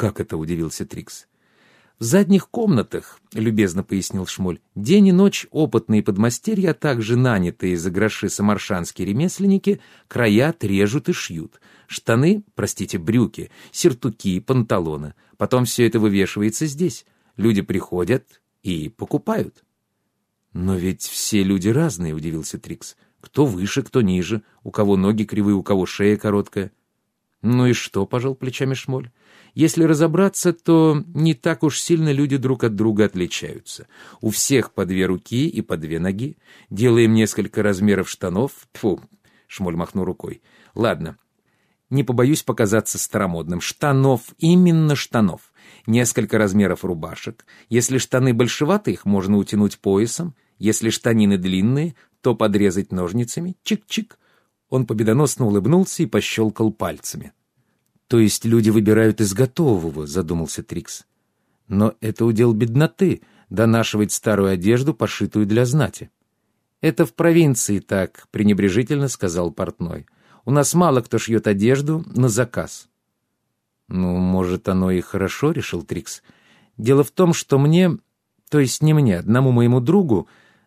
«Как это?» — удивился Трикс. «В задних комнатах, — любезно пояснил Шмоль, — день и ночь опытные подмастерья, а также нанятые за гроши самаршанские ремесленники, краят, режут и шьют. Штаны, простите, брюки, сертуки, панталоны. Потом все это вывешивается здесь. Люди приходят и покупают». «Но ведь все люди разные», — удивился Трикс. «Кто выше, кто ниже, у кого ноги кривые, у кого шея короткая». «Ну и что?» — пожал плечами Шмоль. Если разобраться, то не так уж сильно люди друг от друга отличаются. У всех по две руки и по две ноги. Делаем несколько размеров штанов. Тьфу, Шмоль махнул рукой. Ладно, не побоюсь показаться старомодным. Штанов, именно штанов. Несколько размеров рубашек. Если штаны большеваты, их можно утянуть поясом. Если штанины длинные, то подрезать ножницами. Чик-чик. Он победоносно улыбнулся и пощелкал пальцами. «То есть люди выбирают из готового», — задумался Трикс. «Но это удел бедноты — донашивать старую одежду, пошитую для знати». «Это в провинции так», — пренебрежительно сказал портной. «У нас мало кто шьет одежду на заказ». «Ну, может, оно и хорошо», — решил Трикс. «Дело в том, что мне, то есть не мне, одному моему другу,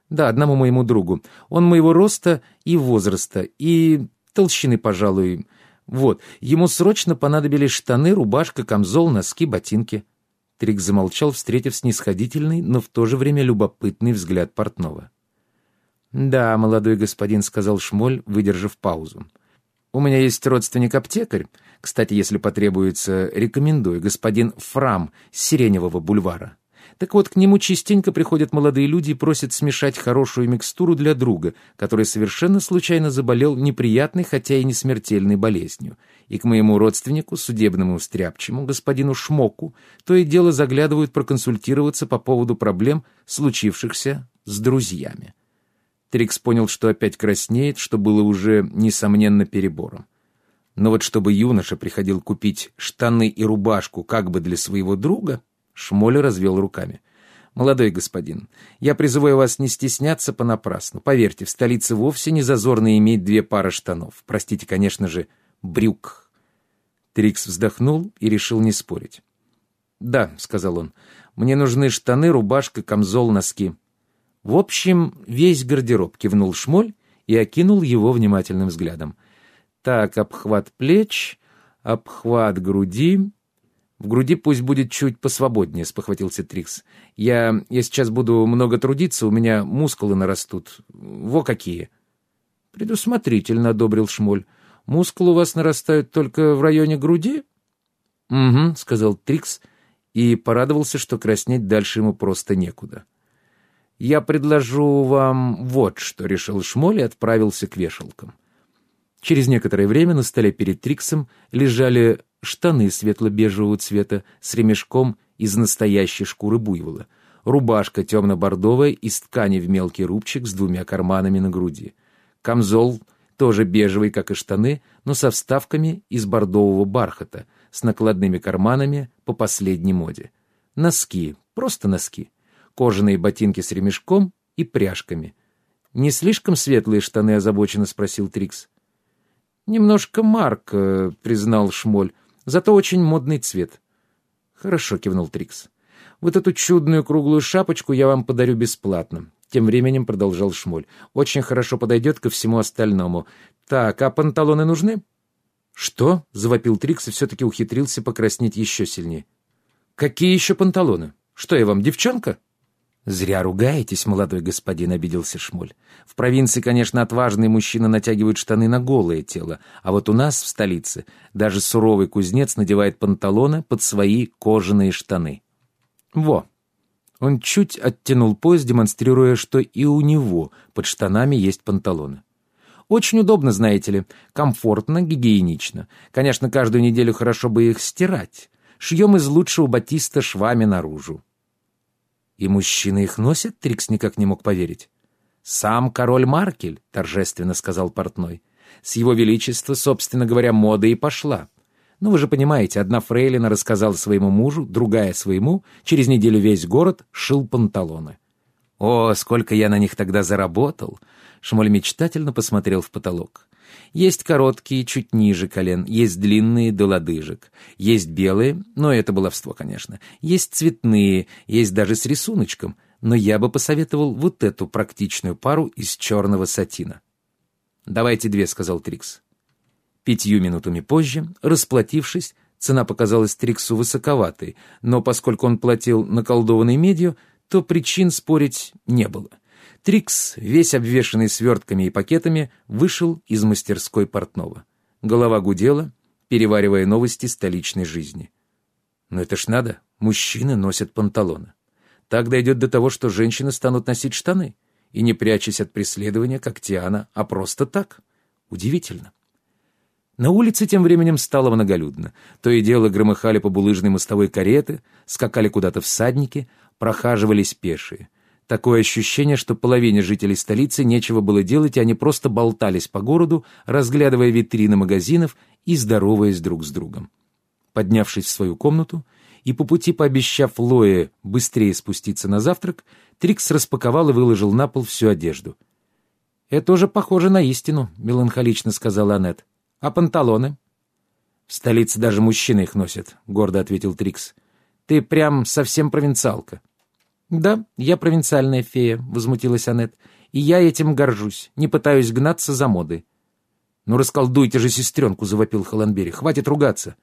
да, одному моему другу, он моего роста и возраста, и толщины, пожалуй, вот, ему срочно понадобились штаны, рубашка, камзол, носки, ботинки. Трик замолчал, встретив снисходительный, но в то же время любопытный взгляд портного. «Да, молодой господин», — сказал Шмоль, выдержав паузу. «У меня есть родственник-аптекарь. Кстати, если потребуется, рекомендую, господин Фрам с Сиреневого бульвара. Так вот, к нему частенько приходят молодые люди и просят смешать хорошую микстуру для друга, который совершенно случайно заболел неприятной, хотя и не смертельной болезнью. И к моему родственнику, судебному стряпчему, господину Шмоку, то и дело заглядывают проконсультироваться по поводу проблем, случившихся с друзьями. Трикс понял, что опять краснеет, что было уже, несомненно, перебором. Но вот чтобы юноша приходил купить штаны и рубашку как бы для своего друга, Шмоль развел руками. «Молодой господин, я призываю вас не стесняться понапрасну. Поверьте, в столице вовсе не зазорно иметь две пары штанов. Простите, конечно же, брюк». Трикс вздохнул и решил не спорить. «Да», — сказал он, — «мне нужны штаны, рубашка, камзол, носки». «В общем, весь гардероб», — кивнул Шмоль и окинул его внимательным взглядом. «Так, обхват плеч, обхват груди, «В груди пусть будет чуть посвободнее», — спохватился Трикс. «Я, я сейчас буду много трудиться, у меня мускулы нарастут. Во какие!» «Предусмотрительно», — одобрил Шмоль. «Мускулы у вас нарастают только в районе груди?» «Угу», — сказал Трикс и порадовался, что краснеть дальше ему просто некуда. «Я предложу вам вот что», — решил Шмоль и отправился к вешалкам. Через некоторое время на столе перед Триксом лежали штаны светло-бежевого цвета с ремешком из настоящей шкуры буйвола, рубашка темно-бордовая из ткани в мелкий рубчик с двумя карманами на груди, камзол тоже бежевый, как и штаны, но со вставками из бордового бархата, с накладными карманами по последней моде. Носки, просто носки, кожаные ботинки с ремешком и пряжками. «Не слишком светлые штаны?» — озабоченно спросил Трикс. «Немножко Марк», э, — признал Шмоль, — «зато очень модный цвет». «Хорошо», — кивнул Трикс. «Вот эту чудную круглую шапочку я вам подарю бесплатно». Тем временем продолжал Шмоль. «Очень хорошо подойдет ко всему остальному. Так, а панталоны нужны?» «Что?» — завопил Трикс и все-таки ухитрился покраснеть еще сильнее. «Какие еще панталоны? Что я вам, девчонка?» «Зря ругаетесь, молодой господин», — обиделся Шмуль. «В провинции, конечно, отважные мужчины натягивают штаны на голое тело, а вот у нас, в столице, даже суровый кузнец надевает панталоны под свои кожаные штаны». «Во!» Он чуть оттянул пояс, демонстрируя, что и у него под штанами есть панталоны. «Очень удобно, знаете ли, комфортно, гигиенично. Конечно, каждую неделю хорошо бы их стирать. Шьем из лучшего батиста швами наружу». «И мужчины их носят?» — Трикс никак не мог поверить. «Сам король Маркель», — торжественно сказал портной. «С его величества, собственно говоря, мода и пошла. Ну, вы же понимаете, одна фрейлина рассказала своему мужу, другая своему, через неделю весь город шил панталоны». О, сколько я на них тогда заработал! Шмоль мечтательно посмотрел в потолок. Есть короткие, чуть ниже колен, есть длинные до лодыжек, есть белые, но это баловство, конечно, есть цветные, есть даже с рисуночком, но я бы посоветовал вот эту практичную пару из черного сатина. «Давайте две», — сказал Трикс. Пятью минутами позже, расплатившись, цена показалась Триксу высоковатой, но поскольку он платил наколдованной медью, то причин спорить не было. Трикс, весь обвешанный свертками и пакетами, вышел из мастерской портного. Голова гудела, переваривая новости столичной жизни. Но это ж надо, мужчины носят панталоны. Так дойдет до того, что женщины станут носить штаны, и не прячась от преследования, как Тиана, а просто так. Удивительно. На улице тем временем стало многолюдно. То и дело громыхали по булыжной мостовой кареты, скакали куда-то всадники, прохаживались пешие. Такое ощущение, что половине жителей столицы нечего было делать, и они просто болтались по городу, разглядывая витрины магазинов и здороваясь друг с другом. Поднявшись в свою комнату и по пути пообещав Лое быстрее спуститься на завтрак, Трикс распаковал и выложил на пол всю одежду. «Это уже похоже на истину», — меланхолично сказала Аннет. «А панталоны?» «В столице даже мужчины их носят», — гордо ответил Трикс. «Ты прям совсем провинциалка». «Да, я провинциальная фея», — возмутилась Аннет. «И я этим горжусь, не пытаюсь гнаться за модой». «Ну, расколдуйте же сестренку», — завопил Холландбери. «Хватит ругаться».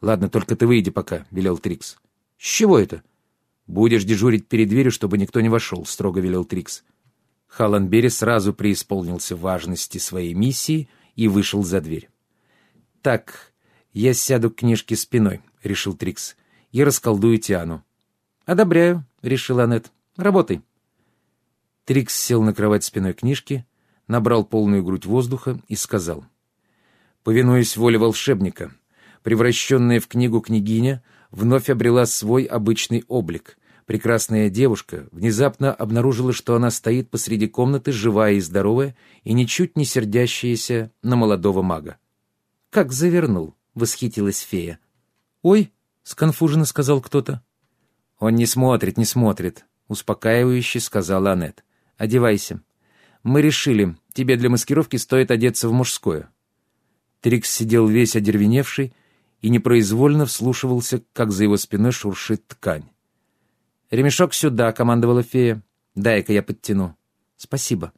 «Ладно, только ты выйди пока», — велел Трикс. «С чего это?» «Будешь дежурить перед дверью, чтобы никто не вошел», — строго велел Трикс. Халанбери сразу преисполнился важности своей миссии и вышел за дверь. «Так, я сяду к книжке спиной», — решил Трикс, — «и расколдую Тиану». «Одобряю», — решила Аннет. «Работай». Трикс сел на кровать спиной книжки, набрал полную грудь воздуха и сказал. «Повинуясь воле волшебника, превращенная в книгу княгиня вновь обрела свой обычный облик. Прекрасная девушка внезапно обнаружила, что она стоит посреди комнаты, живая и здоровая, и ничуть не сердящаяся на молодого мага. «Как завернул!» — восхитилась фея. «Ой!» — сконфуженно сказал кто-то. «Он не смотрит, не смотрит», — успокаивающе сказала Аннет. «Одевайся. Мы решили, тебе для маскировки стоит одеться в мужское». Трикс сидел весь одервеневший и непроизвольно вслушивался, как за его спиной шуршит ткань. «Ремешок сюда», — командовала фея. «Дай-ка я подтяну». «Спасибо.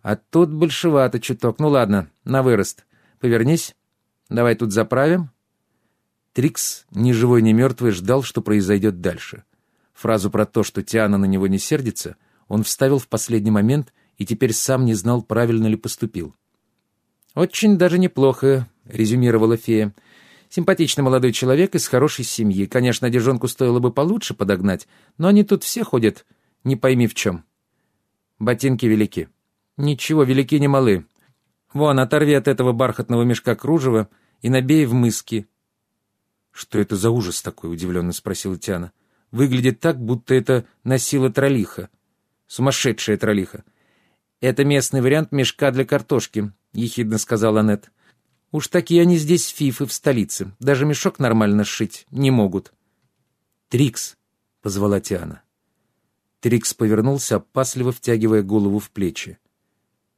А тут большевато чуток. Ну ладно, на вырост. Повернись. Давай тут заправим». Трикс, ни живой, ни мертвый, ждал, что произойдет дальше. Фразу про то, что Тиана на него не сердится, он вставил в последний момент и теперь сам не знал, правильно ли поступил. «Очень даже неплохо», — резюмировала фея. «Симпатичный молодой человек из хорошей семьи. Конечно, одежонку стоило бы получше подогнать, но они тут все ходят, не пойми в чем. Ботинки велики. Ничего, велики не малы. Вон, оторви от этого бархатного мешка кружева и набей в мыски». «Что это за ужас такой?» — удивленно спросила Тиана выглядит так, будто это носила тролиха. Сумасшедшая тролиха. «Это местный вариант мешка для картошки», — ехидно сказал Аннет. «Уж такие они здесь фифы в столице. Даже мешок нормально сшить не могут». «Трикс», — позвала Тиана. Трикс повернулся, опасливо втягивая голову в плечи.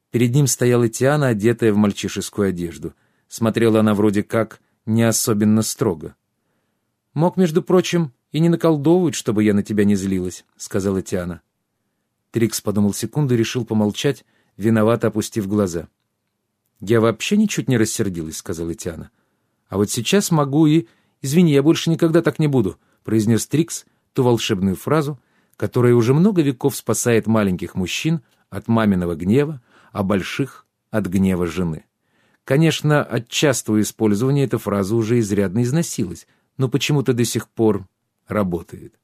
Перед ним стояла Тиана, одетая в мальчишескую одежду. Смотрела она вроде как не особенно строго. Мог, между прочим, и не наколдовывают, чтобы я на тебя не злилась», — сказала Тиана. Трикс подумал секунду и решил помолчать, виновато опустив глаза. «Я вообще ничуть не рассердилась», — сказала Тиана. «А вот сейчас могу и... Извини, я больше никогда так не буду», — произнес Трикс ту волшебную фразу, которая уже много веков спасает маленьких мужчин от маминого гнева, а больших — от гнева жены. Конечно, от частого использования эта фраза уже изрядно износилась, но почему-то до сих пор работает.